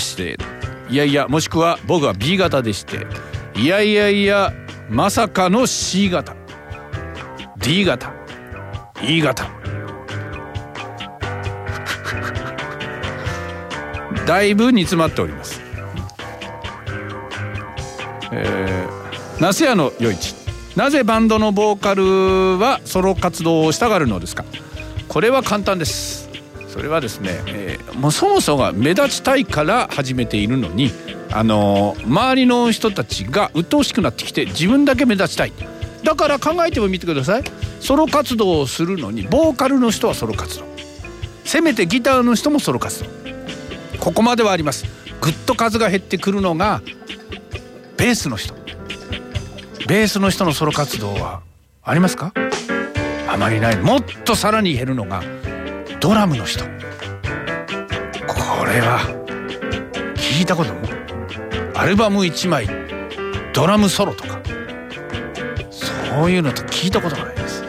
していやいやもしくは僕は B 型でしていやいやいやまさかの C 型。D 型。E 型。だいぶ煮詰まっております、えー、那須屋の余市。なぜバンドのボーカルはソロ活動をしたがるのですか？これは簡単です。それはですね、えー、もうそもそもが目立ちたいから始めているのにあのー、周りの人たちが鬱陶しくなってきて自分だけ目立ちたい。だから考えてもみてください。ソロ活動をするのにボーカルの人はソロ活動。せめてギターの人もソロ活動。ここまではあります。ぐっと数が減ってくるのがベースの人。ベースの人のソロ活動はありますか？あまりない。もっとさらに減るのがドラムの人。これは聞いたことも？アルバム1枚ドラムソロとか。そういうのと聞いたことがないです。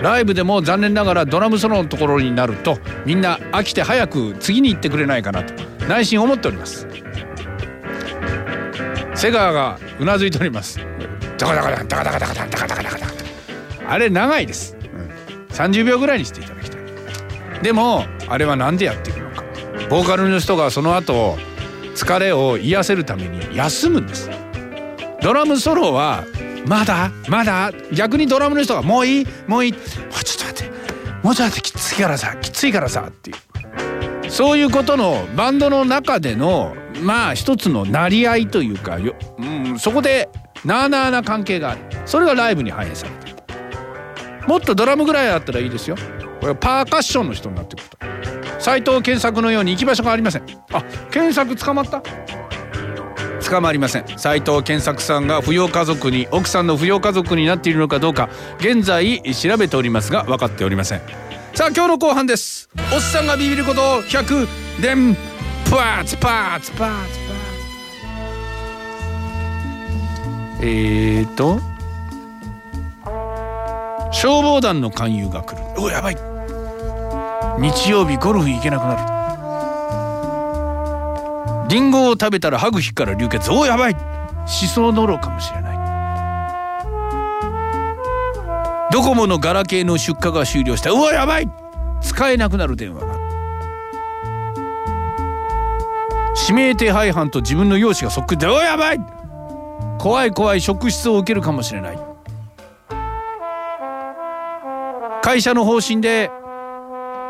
ライブでも残念ながらドラムソロのところになるとみんな飽きて早く次に行ってくれないかなと内心思っております。瀬川がうなずいております。ダカダカダカダカダカダカダカダカダカダカあれ長いです、うん、30秒ぐらいにしていただきたいでもあれは何でやってボーカルの人がその後疲れを癒せるために休むんです。ドラムソロはまだまだ逆にドラムの人がもういいもういい。もうちょっと待って。もうちょっと待ってきついからさきついからさっていう。そういうことのバンドの中でのまあ一つの成り合いというかよ、うん、そこでなあなあな関係がある。それがライブに反映されてる。もっとドラムぐらいあったらいいですよ。これパーカッションの人になってくると。斎藤健作のように行き場所がありません。あ健作捕まった？捕まりません。斉藤健作さんが扶養家族に奥さんの扶養家族になっているのかどうか現在調べておりますが分かっておりません。さあ今日の後半です。おっさんがビビること100連パーツパーツパーツパーツ。えーと。消防団の勧誘が来る。おやばい。日曜日ゴルフ行けなくなる。リンゴを食べたら歯茎から流血。おやばい。しそのろかもしれない。ドコモのガラケーの出荷が終了した。うわやばい。使えなくなる電話が。指名手配犯と自分の容姿がそっくりで。おやばい。怖い怖い職質を受けるかもしれない。会社の方針で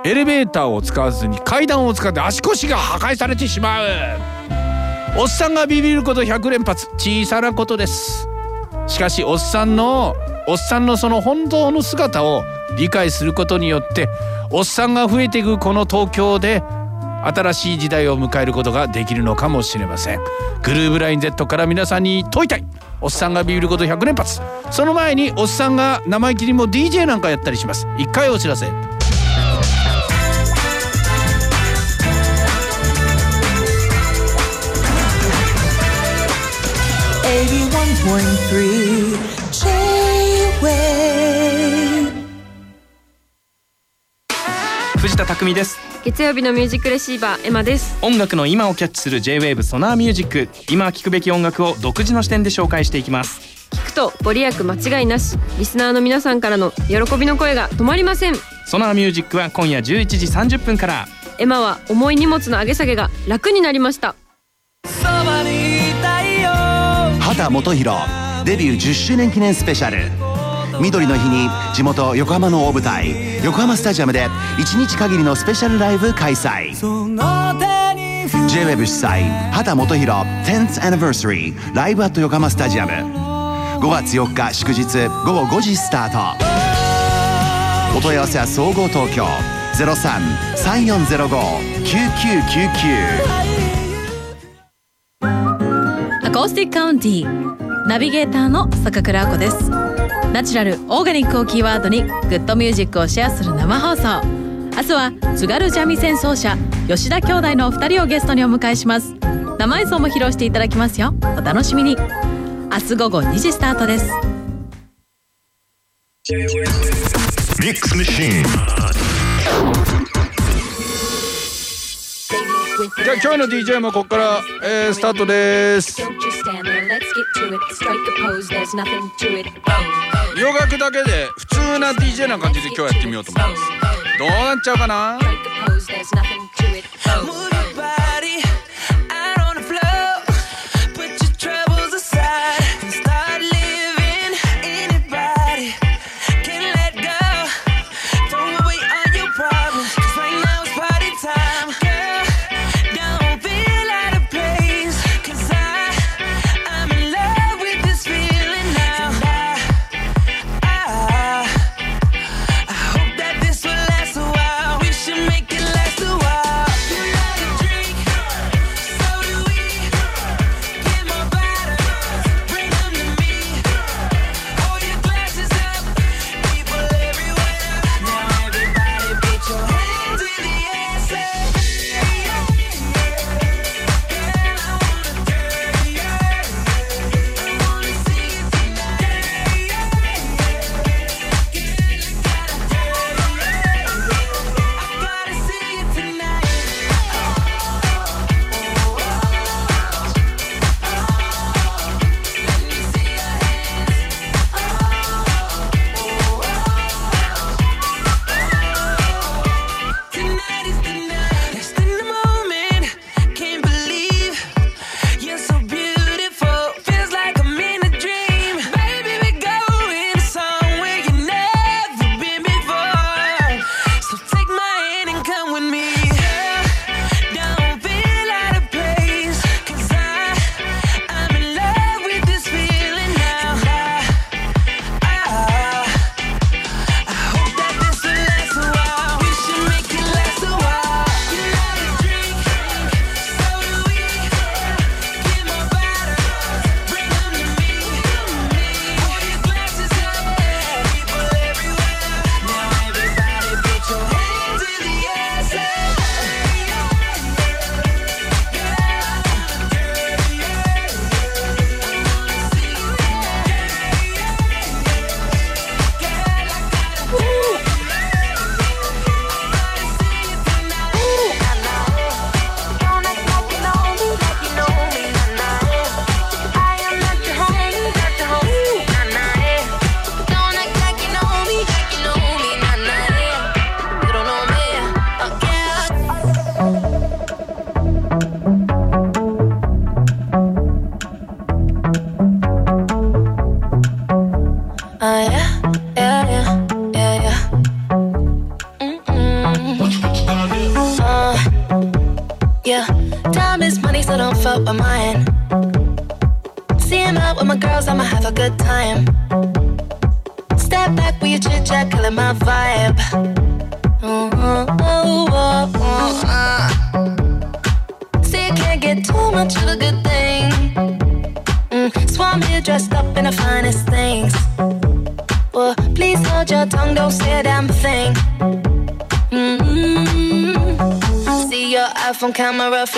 エレベーターを使わずに階段を使って足腰が破壊されてしまう。おっさんがビビること100連発。小さなことです。しかしおっさんのおっさんのその本当の姿を理解することによっておっさんが増えていくこの東京で新しい時代を迎えることができるのかもしれません。グルーブライン Z から皆さんに問いたい。おっさんがビビること100連発。その前におっさんが生意気にも DJ なんかやったりします。一回お知らせ。藤田匠です。月曜日のミュージックレシーバーエマです。音楽の今をキャッチする J-WAVE ソナーミュージック。今聴くべき音楽を独自の視点で紹介していきます。聞くとご利益間違いなし。リスナーの皆さんからの喜びの声が止まりません。ソナーミュージックは今夜11時30分から。エマは重い荷物の上げ下げが楽になりました畑基博デビュー10周年記念スペシャル。緑の日に地元横浜の大舞台横浜スタジアムで1日限りのスペシャルライブ開催。J-WEB 主催畑基博 10th Anniversary ライブアット横浜スタジアム。5月4日祝日午後5時スタート。お問い合わせは総合東京0334059999コースティックカウンティー。ナビゲーターの坂倉亜子です。ナチュラルオーガニックをキーワードにグッドミュージックをシェアする生放送。明日は津軽三味線奏者吉田兄弟のお二人をゲストにお迎えします。生演奏も披露していただきますよ。お楽しみに。明日午後2時スタートです。ミックスマシーンじゃあ今日の DJ もここから、えー、スタートです。洋楽だけで普通な DJ な感じで今日やってみようと思います。どうなっちゃうかな？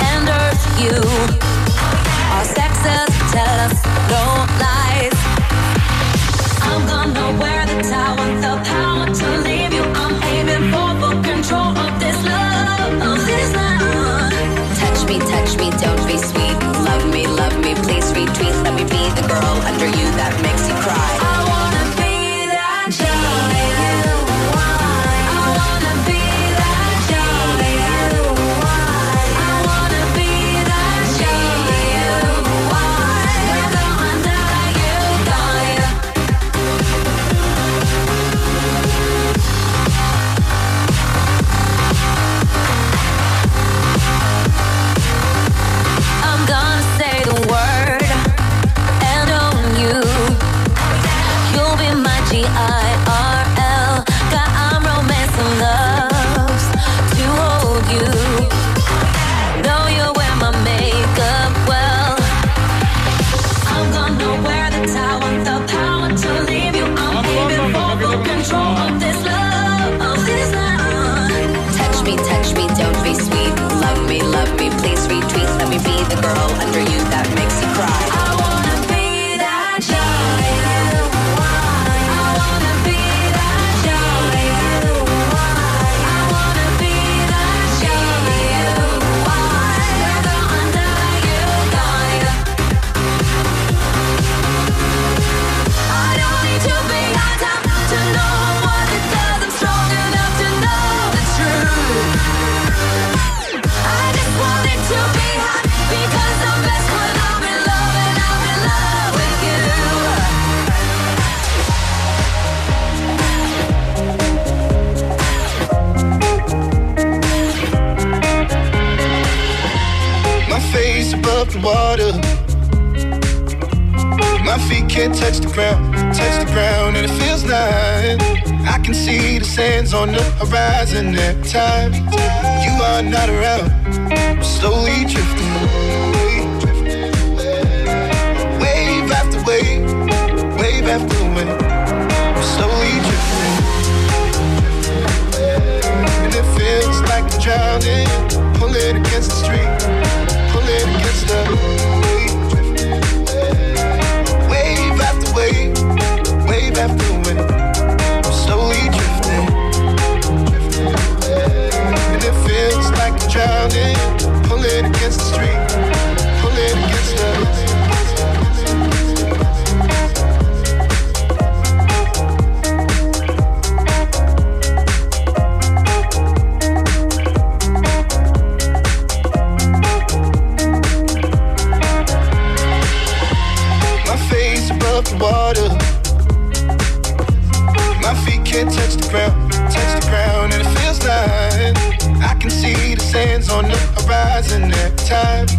and earth you. can see the sands on the horizon at time You are not around, I'm slowly drifting away. Wave after wave, wave after wave, I'm slowly drifting. And it feels like I'm drowning, pulling against the street, pulling against the. time.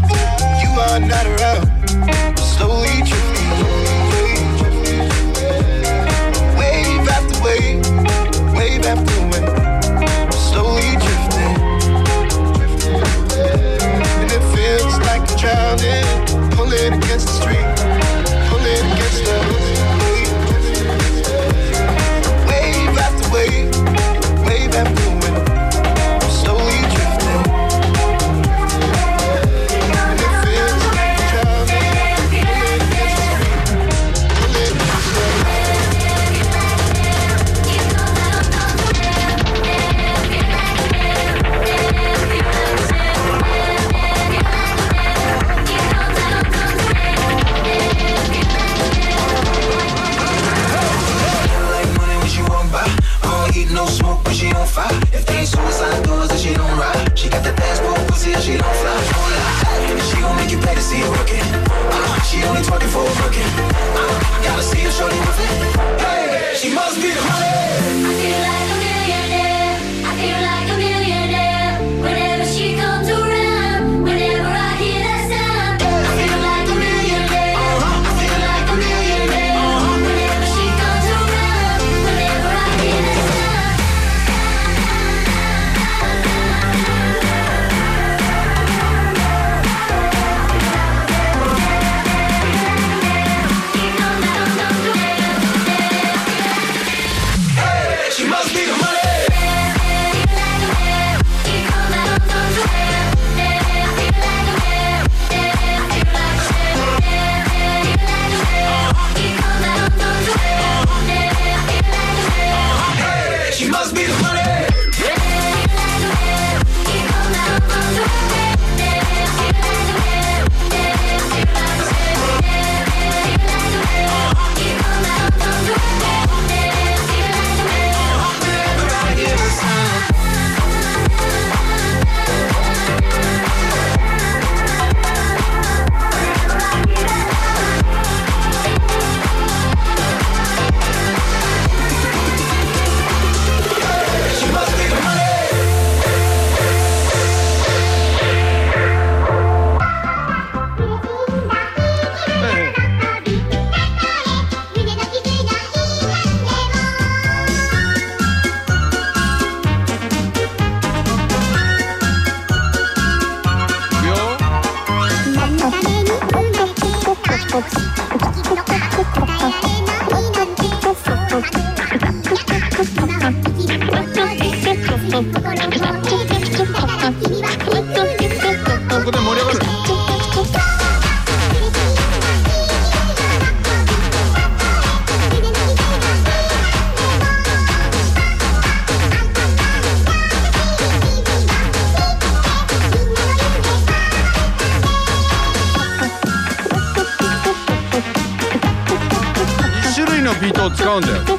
トを使うんだよ。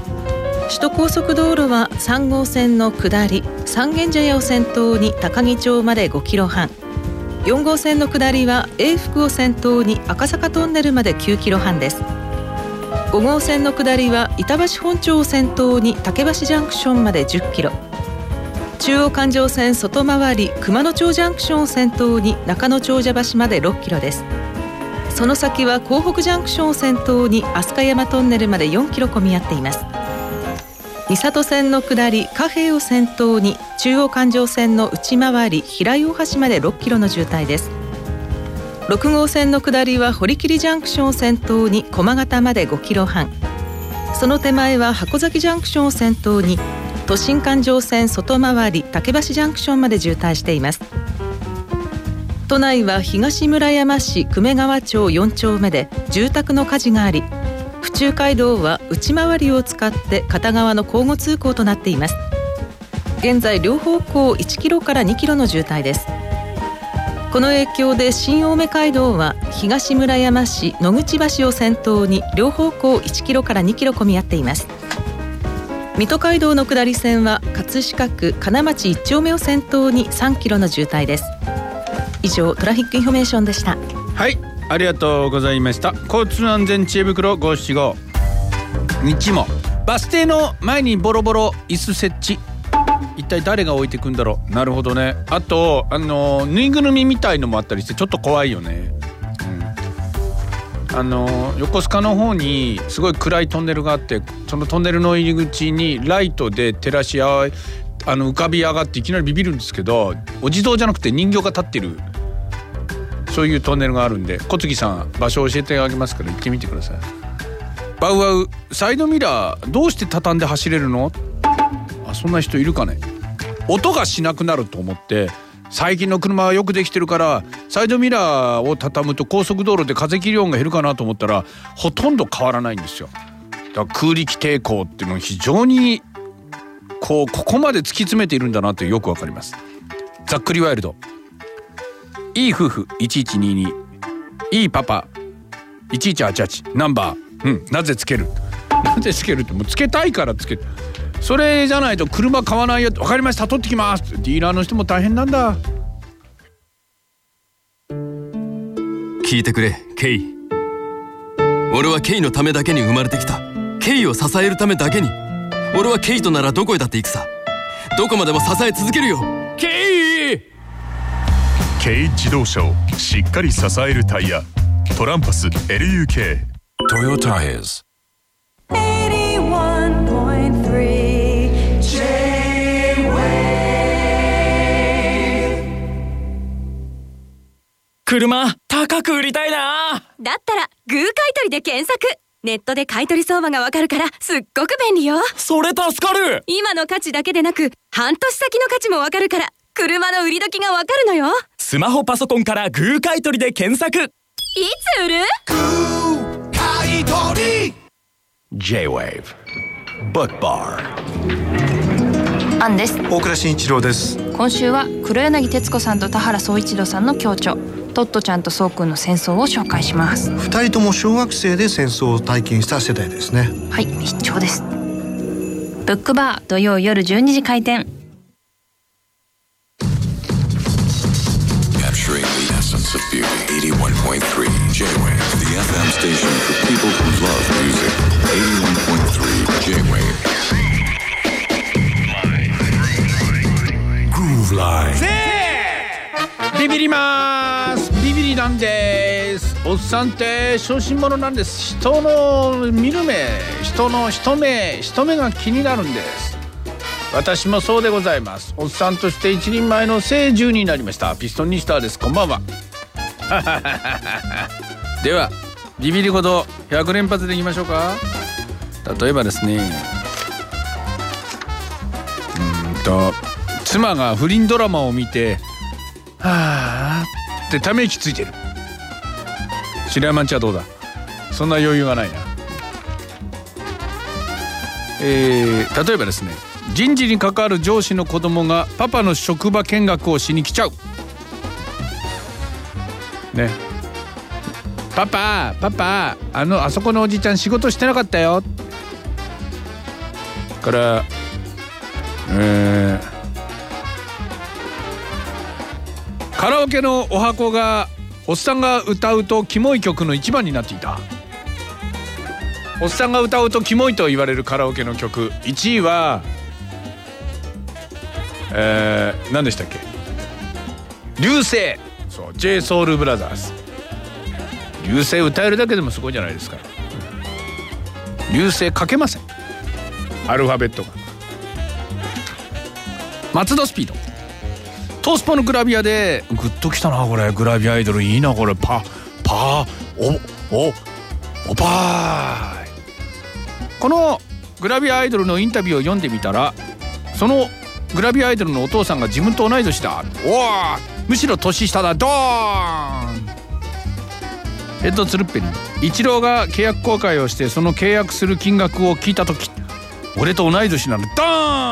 首都高速道路は3号線の下り三軒茶屋を先頭に高木町まで5キロ半。4号線の下りは永福を先頭に赤坂トンネルまで9キロ半です。5号線の下りは板橋本町を先頭に竹橋ジャンクションまで10キロ。中央環状線外回り熊野町ジャンクションを先頭に中野長者橋まで6キロです。その先は港北ジャンクションを先頭に飛鳥山トンネルまで4キロ混み合っています。三郷線の下り貨幣を先頭に中央環状線の内回り平井大橋まで6キロの渋滞です。6号線の下りは堀切ジャンクションを先頭に駒形まで5キロ半。その手前は箱崎ジャンクションを先頭に都心環状線外回り竹橋ジャンクションまで渋滞しています。都内は東村山市久米川町4丁目で住宅の火事があり府中街道は内回りを使って片側の交互通行となっています。現在両方向1キロから2キロの渋滞です。この影響で新青梅街道は東村山市野口橋を先頭に両方向1キロから2キロ混み合っています。水戸街道の下り線は葛飾区金町1丁目を先頭に3キロの渋滞です。以上 traffic information でした。はい。ありがとうございました。交通安全知恵袋五七五。日も。バス停の前にボロボロ椅子設置。一体誰が置いてくんだろう。なるほどね。あとあのぬいぐるみみたいのもあったりしてちょっと怖いよね、うん、あの横須賀の方にすごい暗いトンネルがあってそのトンネルの入り口にライトで照らし合いあの浮かび上がっていきなりビビるんですけどお地蔵じゃなくて人形が立ってるそういうトンネルがあるんで小杉さん場所教えてあげますから行ってみてください。バウアウサイドミラーどうして畳んで走れるの？あそんな人いるかね。音がしなくなると思って最近の車はよくできてるからサイドミラーを畳むと高速道路で風切り音が減るかなと思ったらほとんど変わらないんですよ。だから空力抵抗っていうのは非常にこうここまで突き詰めているんだなってよくわかります。ざっくりワイルド。いい夫婦1122いいパパ1188ナンバー。うん。なぜつける？なぜつけるってもうつけたいからつける。それじゃないと車買わないよって。分かりました。取ってきます。ディーラーの人も大変なんだ。聞いてくれケイ。俺はケイのためだけに生まれてきた。ケイを支えるためだけに。俺はケイとならどこへだって行くさ。どこまでも支え続けるよ。ケイ軽自動車をしっかり支えるタイヤ。トランパス LUK トヨタイズ81.3 J-Wave 車高く売りたいな。だったらグー買取で検索。ネットで買取相場がわかるからすっごく便利よ。それ助かる。今の価値だけでなく半年先の価値もわかるから車の売り時がわかるのよ。スマホパソコンからグー買取で検索。いつ売る？J-Wave Book Bar アンです。大倉慎一郎です。今週は黒柳徹子さんと田原総一郎さんの共著トットちゃんとそうくんの戦争を紹介します。二人とも小学生で戦争を体験した世代ですね。はい必聴です。ブックバー土曜夜12時開店さんって小心者なんです。人の見る目人の一目一目が気になるんです。私もそうでございます。おっさんとして一人前の聖獣になりました。ピストンニスターです。こんばんは。ではビビりほど100連発でいきましょうか。例えばですね。うーんと妻が不倫ドラマを見てはあってため息ついてる白山んちはどうだ？そんな余裕がないな。えー、例えばですね人事に関わる上司の子供がパパの職場見学をしに来ちゃう。ね。パパパパあのあそこのおじちゃん仕事してなかったよ。からえーカラオケのお箱がおっさんが歌うとキモい曲の一番になっていた。おっさんが歌うとキモいと言われるカラオケの曲1位はえー、何でしたっけ？流星。そう j ソ o ルブラザーズ流星歌えるだけでもすごいじゃないですか。流星書けません。アルファベットが。松戸スピード。トースポのグラビアで。グッときたなこれ。グラビアアイドルいいなこれ。パパおおおぱーい。このグラビアアイドルのインタビューを読んでみたらそのグラビアアイドルのお父さんが自分と同い年だ。おおむしろ年下だ。ドーン。ヘッドツルッペにイチローが契約更改をしてその契約する金額を聞いた時俺と同い年なのドーン。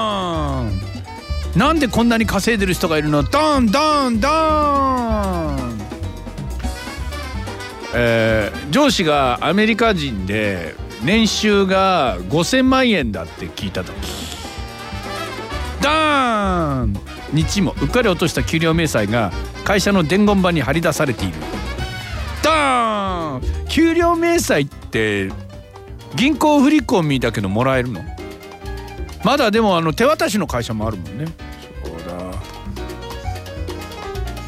なんでこんなに稼いでる人がいるの？ドンドンドン。えー上司がアメリカ人で年収が5,000万円だって聞いた時。ダーン。日もうっかり落とした給料明細が会社の伝言板に貼り出されている。ダーン。給料明細って銀行振り込みだけどもらえるの？まだでもあの手渡しの会社もあるもんね。